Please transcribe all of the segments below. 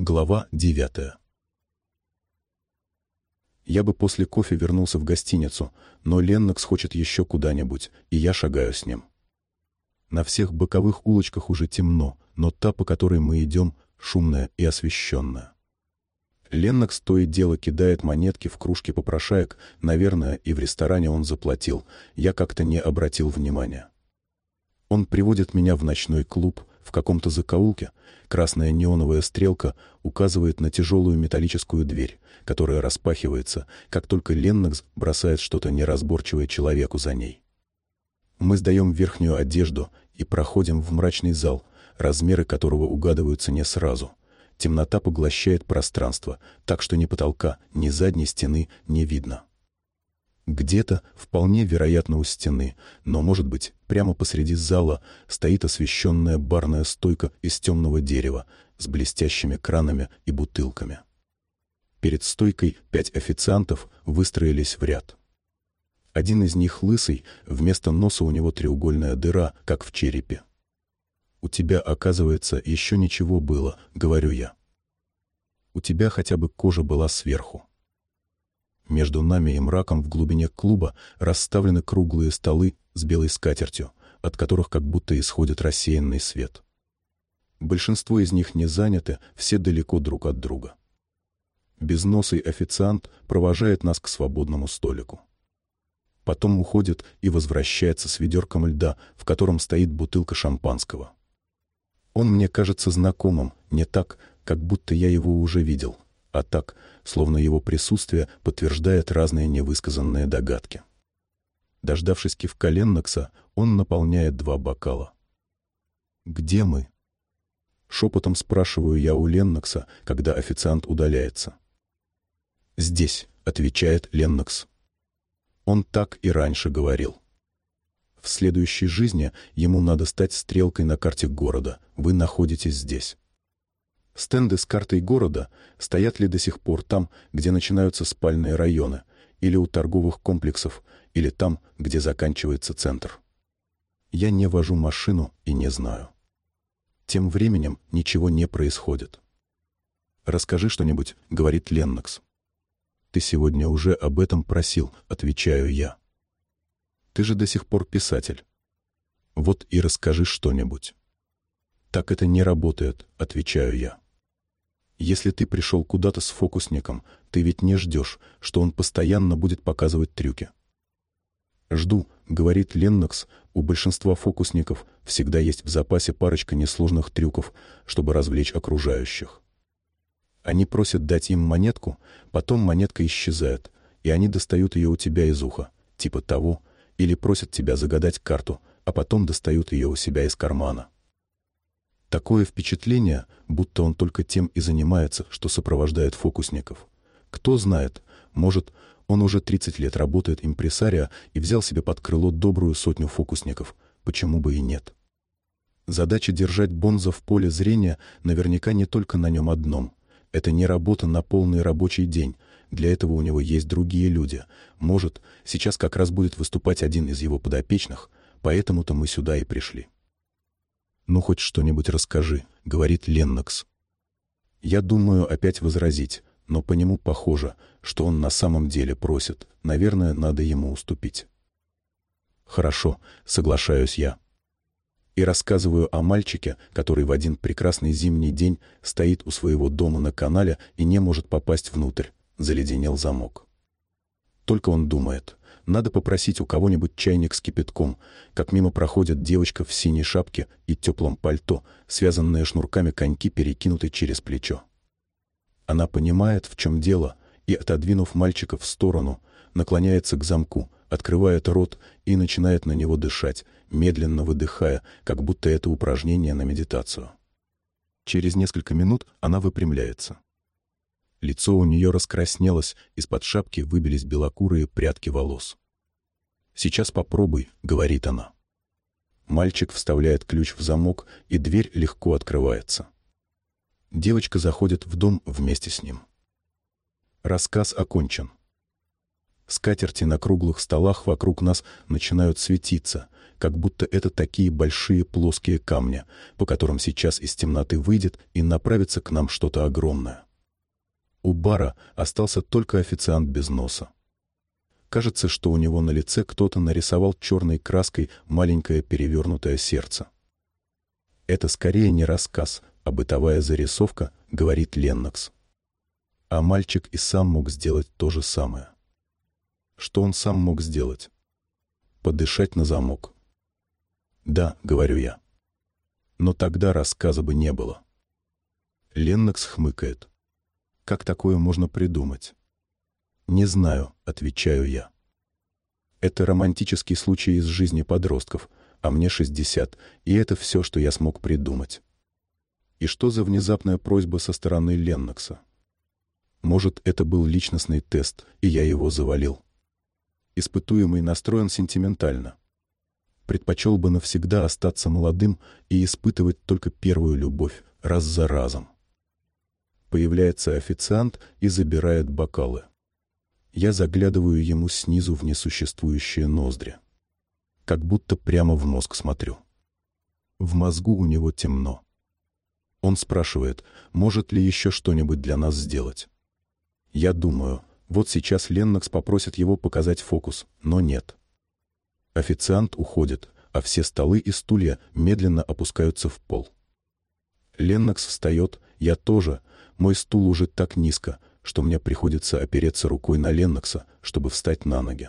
Глава девятая Я бы после кофе вернулся в гостиницу, но Леннокс хочет еще куда-нибудь, и я шагаю с ним. На всех боковых улочках уже темно, но та, по которой мы идем, шумная и освещенная. Леннокс то и дело кидает монетки в кружки попрошаек, наверное, и в ресторане он заплатил, я как-то не обратил внимания. Он приводит меня в ночной клуб, в каком-то закоулке красная неоновая стрелка указывает на тяжелую металлическую дверь, которая распахивается, как только Леннокс бросает что-то неразборчивое человеку за ней. Мы сдаем верхнюю одежду и проходим в мрачный зал, размеры которого угадываются не сразу. Темнота поглощает пространство, так что ни потолка, ни задней стены не видно. Где-то, вполне вероятно, у стены, но, может быть, прямо посреди зала стоит освещенная барная стойка из темного дерева с блестящими кранами и бутылками. Перед стойкой пять официантов выстроились в ряд. Один из них лысый, вместо носа у него треугольная дыра, как в черепе. «У тебя, оказывается, еще ничего было», — говорю я. «У тебя хотя бы кожа была сверху». Между нами и мраком в глубине клуба расставлены круглые столы с белой скатертью, от которых как будто исходит рассеянный свет. Большинство из них не заняты, все далеко друг от друга. Безносый официант провожает нас к свободному столику. Потом уходит и возвращается с ведерком льда, в котором стоит бутылка шампанского. Он мне кажется знакомым, не так, как будто я его уже видел, а так, словно его присутствие подтверждает разные невысказанные догадки. Дождавшись кивка Леннокса, он наполняет два бокала. «Где мы?» Шепотом спрашиваю я у Леннокса, когда официант удаляется. «Здесь», — отвечает Леннокс. Он так и раньше говорил. В следующей жизни ему надо стать стрелкой на карте города. Вы находитесь здесь. Стенды с картой города стоят ли до сих пор там, где начинаются спальные районы, или у торговых комплексов, или там, где заканчивается центр. Я не вожу машину и не знаю. Тем временем ничего не происходит. «Расскажи что-нибудь», — говорит Леннокс. «Ты сегодня уже об этом просил», — отвечаю я. «Ты же до сих пор писатель. Вот и расскажи что-нибудь». «Так это не работает», — отвечаю я. Если ты пришел куда-то с фокусником, ты ведь не ждешь, что он постоянно будет показывать трюки. «Жду», — говорит Леннокс, у большинства фокусников всегда есть в запасе парочка несложных трюков, чтобы развлечь окружающих. Они просят дать им монетку, потом монетка исчезает, и они достают ее у тебя из уха, типа того, или просят тебя загадать карту, а потом достают ее у себя из кармана. Такое впечатление, будто он только тем и занимается, что сопровождает фокусников. Кто знает, может, он уже 30 лет работает импресария и взял себе под крыло добрую сотню фокусников. Почему бы и нет? Задача держать Бонза в поле зрения наверняка не только на нем одном. Это не работа на полный рабочий день. Для этого у него есть другие люди. Может, сейчас как раз будет выступать один из его подопечных, поэтому-то мы сюда и пришли. «Ну, хоть что-нибудь расскажи», — говорит Леннокс. Я думаю опять возразить, но по нему похоже, что он на самом деле просит. Наверное, надо ему уступить. «Хорошо», — соглашаюсь я. И рассказываю о мальчике, который в один прекрасный зимний день стоит у своего дома на канале и не может попасть внутрь. Заледенел замок. Только он думает. Надо попросить у кого-нибудь чайник с кипятком, как мимо проходит девочка в синей шапке и теплом пальто, связанные шнурками коньки, перекинуты через плечо. Она понимает, в чем дело, и, отодвинув мальчика в сторону, наклоняется к замку, открывает рот и начинает на него дышать, медленно выдыхая, как будто это упражнение на медитацию. Через несколько минут она выпрямляется. Лицо у нее раскраснелось, из-под шапки выбились белокурые прядки волос. «Сейчас попробуй», — говорит она. Мальчик вставляет ключ в замок, и дверь легко открывается. Девочка заходит в дом вместе с ним. Рассказ окончен. Скатерти на круглых столах вокруг нас начинают светиться, как будто это такие большие плоские камни, по которым сейчас из темноты выйдет и направится к нам что-то огромное. У бара остался только официант без носа. Кажется, что у него на лице кто-то нарисовал черной краской маленькое перевернутое сердце. Это скорее не рассказ, а бытовая зарисовка, говорит Леннокс. А мальчик и сам мог сделать то же самое. Что он сам мог сделать? Подышать на замок. Да, говорю я. Но тогда рассказа бы не было. Леннокс хмыкает. Как такое можно придумать? «Не знаю», — отвечаю я. Это романтический случай из жизни подростков, а мне 60, и это все, что я смог придумать. И что за внезапная просьба со стороны Леннокса? Может, это был личностный тест, и я его завалил. Испытуемый настроен сентиментально. Предпочел бы навсегда остаться молодым и испытывать только первую любовь раз за разом. Появляется официант и забирает бокалы. Я заглядываю ему снизу в несуществующие ноздри. Как будто прямо в мозг смотрю. В мозгу у него темно. Он спрашивает, может ли еще что-нибудь для нас сделать. Я думаю, вот сейчас Леннокс попросит его показать фокус, но нет. Официант уходит, а все столы и стулья медленно опускаются в пол. Леннокс встает, я тоже, мой стул уже так низко, что мне приходится опереться рукой на Леннокса, чтобы встать на ноги.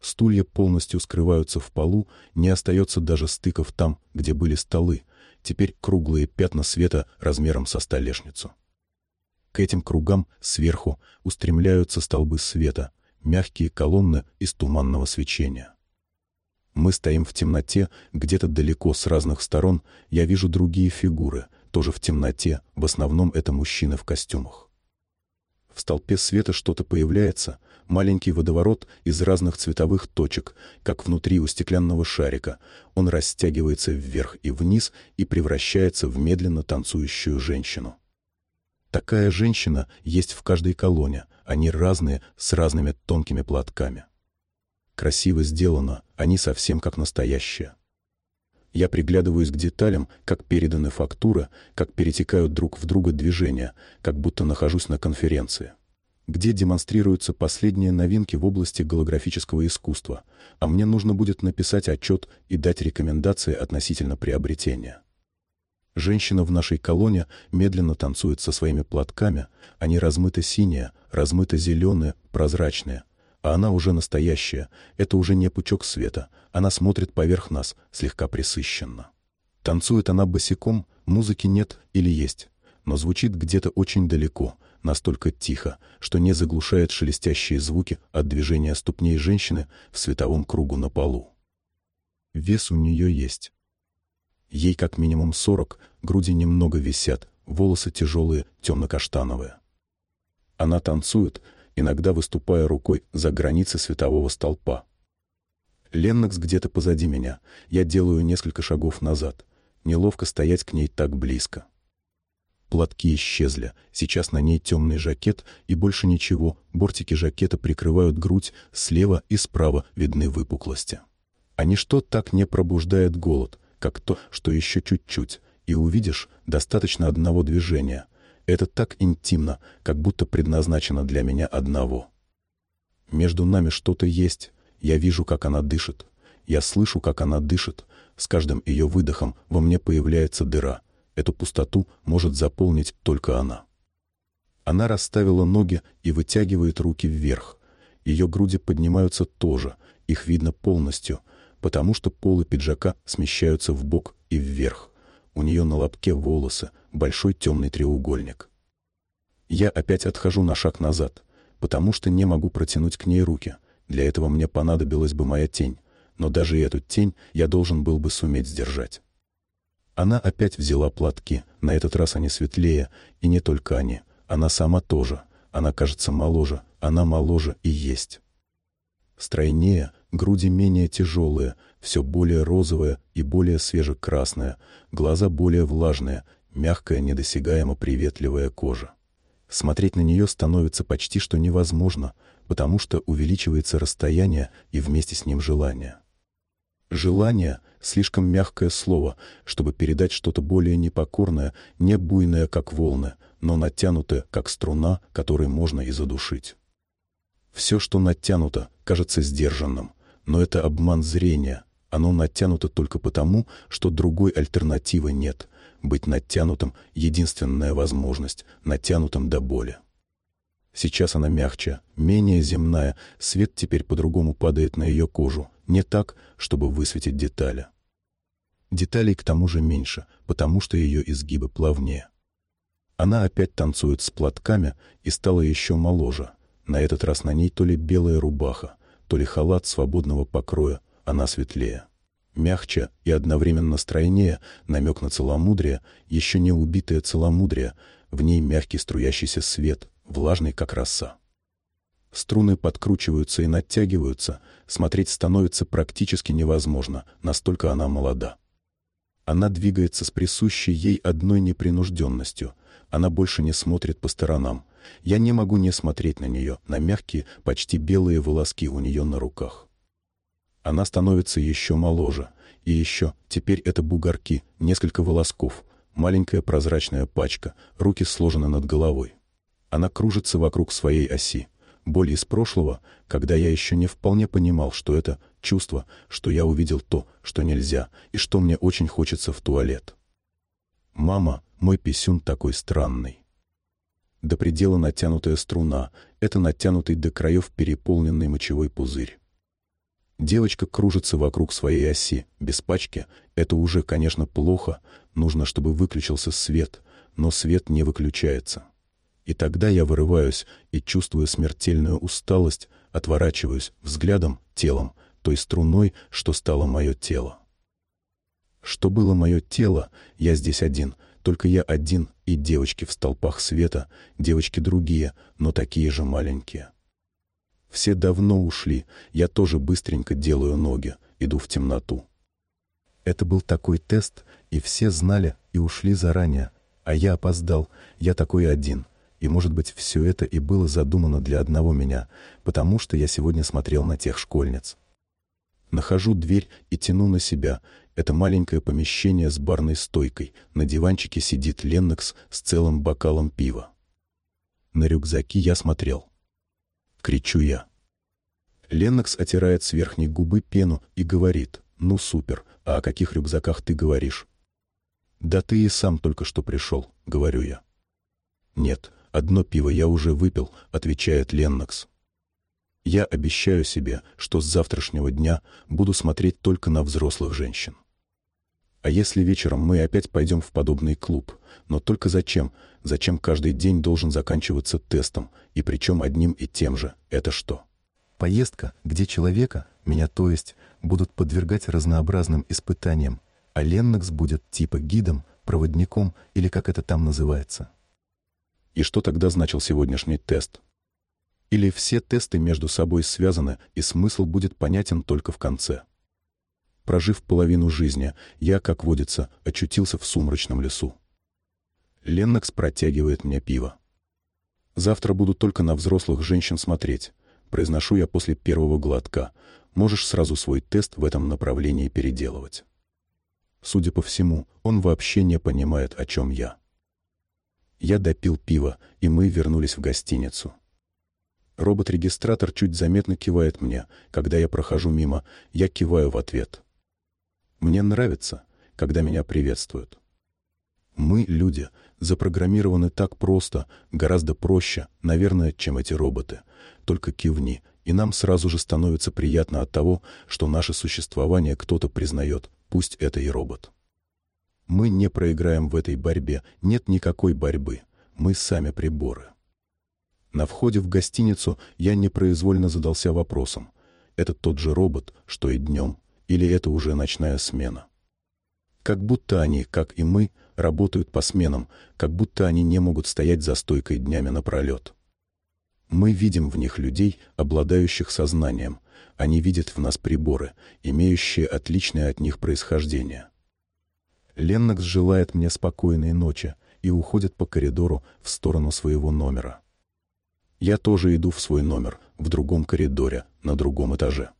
Стулья полностью скрываются в полу, не остается даже стыков там, где были столы, теперь круглые пятна света размером со столешницу. К этим кругам сверху устремляются столбы света, мягкие колонны из туманного свечения. Мы стоим в темноте, где-то далеко с разных сторон я вижу другие фигуры, тоже в темноте, в основном это мужчины в костюмах. В столпе света что-то появляется, маленький водоворот из разных цветовых точек, как внутри у стеклянного шарика. Он растягивается вверх и вниз и превращается в медленно танцующую женщину. Такая женщина есть в каждой колонне, они разные, с разными тонкими платками. Красиво сделано, они совсем как настоящие. Я приглядываюсь к деталям, как переданы фактуры, как перетекают друг в друга движения, как будто нахожусь на конференции, где демонстрируются последние новинки в области голографического искусства, а мне нужно будет написать отчет и дать рекомендации относительно приобретения. Женщина в нашей колонне медленно танцует со своими платками, они размыто-синие, размыто-зеленые, прозрачные — а она уже настоящая, это уже не пучок света, она смотрит поверх нас, слегка присыщенно. Танцует она босиком, музыки нет или есть, но звучит где-то очень далеко, настолько тихо, что не заглушает шелестящие звуки от движения ступней женщины в световом кругу на полу. Вес у нее есть. Ей как минимум сорок, груди немного висят, волосы тяжелые, темно-каштановые. Она танцует, иногда выступая рукой за границы светового столпа. Леннокс где-то позади меня. Я делаю несколько шагов назад. Неловко стоять к ней так близко. Платки исчезли. Сейчас на ней темный жакет и больше ничего. Бортики жакета прикрывают грудь. Слева и справа видны выпуклости. А ничто так не пробуждает голод, как то, что еще чуть-чуть. И увидишь, достаточно одного движения — это так интимно, как будто предназначено для меня одного. Между нами что-то есть. Я вижу, как она дышит. Я слышу, как она дышит. С каждым ее выдохом во мне появляется дыра. Эту пустоту может заполнить только она. Она расставила ноги и вытягивает руки вверх. Ее груди поднимаются тоже, их видно полностью, потому что полы пиджака смещаются в бок и вверх. У нее на лобке волосы, большой темный треугольник. Я опять отхожу на шаг назад, потому что не могу протянуть к ней руки. Для этого мне понадобилась бы моя тень, но даже эту тень я должен был бы суметь сдержать. Она опять взяла платки, на этот раз они светлее, и не только они. Она сама тоже. Она кажется моложе, она моложе и есть. Стройнее, груди менее тяжелые, все более розовое и более свежекрасное, глаза более влажные, мягкая, недосягаемо приветливая кожа. Смотреть на нее становится почти что невозможно, потому что увеличивается расстояние и вместе с ним желание. Желание — слишком мягкое слово, чтобы передать что-то более непокорное, не буйное, как волны, но натянутое, как струна, которой можно и задушить. Все, что натянуто, кажется сдержанным, но это обман зрения. Оно натянуто только потому, что другой альтернативы нет. Быть натянутым — единственная возможность, натянутым до боли. Сейчас она мягче, менее земная, свет теперь по-другому падает на ее кожу, не так, чтобы высветить детали. Деталей к тому же меньше, потому что ее изгибы плавнее. Она опять танцует с платками и стала еще моложе. На этот раз на ней то ли белая рубаха, то ли халат свободного покроя, она светлее. Мягче и одновременно стройнее намек на целомудрие, еще не убитое целомудрие, в ней мягкий струящийся свет, влажный, как роса. Струны подкручиваются и натягиваются, смотреть становится практически невозможно, настолько она молода. Она двигается с присущей ей одной непринужденностью. Она больше не смотрит по сторонам. Я не могу не смотреть на нее, на мягкие, почти белые волоски у нее на руках. Она становится еще моложе. И еще, теперь это бугорки, несколько волосков, маленькая прозрачная пачка, руки сложены над головой. Она кружится вокруг своей оси. Боль из прошлого, когда я еще не вполне понимал, что это чувство, что я увидел то, что нельзя, и что мне очень хочется в туалет. «Мама, мой писюн такой странный». До предела натянутая струна — это натянутый до краев переполненный мочевой пузырь. Девочка кружится вокруг своей оси, без пачки. Это уже, конечно, плохо, нужно, чтобы выключился свет, но свет не выключается. И тогда я вырываюсь и, чувствуя смертельную усталость, отворачиваюсь взглядом, телом, той струной, что стало мое тело. Что было мое тело, я здесь один, только я один и девочки в столпах света, девочки другие, но такие же маленькие. Все давно ушли, я тоже быстренько делаю ноги, иду в темноту. Это был такой тест, и все знали и ушли заранее, а я опоздал, я такой один — и, может быть, все это и было задумано для одного меня, потому что я сегодня смотрел на тех школьниц. Нахожу дверь и тяну на себя. Это маленькое помещение с барной стойкой. На диванчике сидит Леннокс с целым бокалом пива. На рюкзаки я смотрел. Кричу я. Леннокс отирает с верхней губы пену и говорит, «Ну супер, а о каких рюкзаках ты говоришь?» «Да ты и сам только что пришел», — говорю я. «Нет, «Одно пиво я уже выпил», — отвечает Леннокс. «Я обещаю себе, что с завтрашнего дня буду смотреть только на взрослых женщин». А если вечером мы опять пойдем в подобный клуб? Но только зачем? Зачем каждый день должен заканчиваться тестом? И причем одним и тем же. Это что? Поездка, где человека, меня то есть, будут подвергать разнообразным испытаниям, а Леннокс будет типа гидом, проводником или как это там называется. И что тогда значил сегодняшний тест? Или все тесты между собой связаны, и смысл будет понятен только в конце? Прожив половину жизни, я, как водится, очутился в сумрачном лесу. Леннокс протягивает мне пиво. Завтра буду только на взрослых женщин смотреть. Произношу я после первого глотка. Можешь сразу свой тест в этом направлении переделывать. Судя по всему, он вообще не понимает, о чем я. Я допил пиво, и мы вернулись в гостиницу. Робот-регистратор чуть заметно кивает мне, когда я прохожу мимо, я киваю в ответ. Мне нравится, когда меня приветствуют. Мы, люди, запрограммированы так просто, гораздо проще, наверное, чем эти роботы. Только кивни, и нам сразу же становится приятно от того, что наше существование кто-то признает, пусть это и робот. Мы не проиграем в этой борьбе, нет никакой борьбы. Мы сами приборы. На входе в гостиницу я непроизвольно задался вопросом. Это тот же робот, что и днем, или это уже ночная смена? Как будто они, как и мы, работают по сменам, как будто они не могут стоять за стойкой днями напролет. Мы видим в них людей, обладающих сознанием. Они видят в нас приборы, имеющие отличное от них происхождение. Леннокс желает мне спокойной ночи, и уходит по коридору в сторону своего номера. Я тоже иду в свой номер, в другом коридоре, на другом этаже.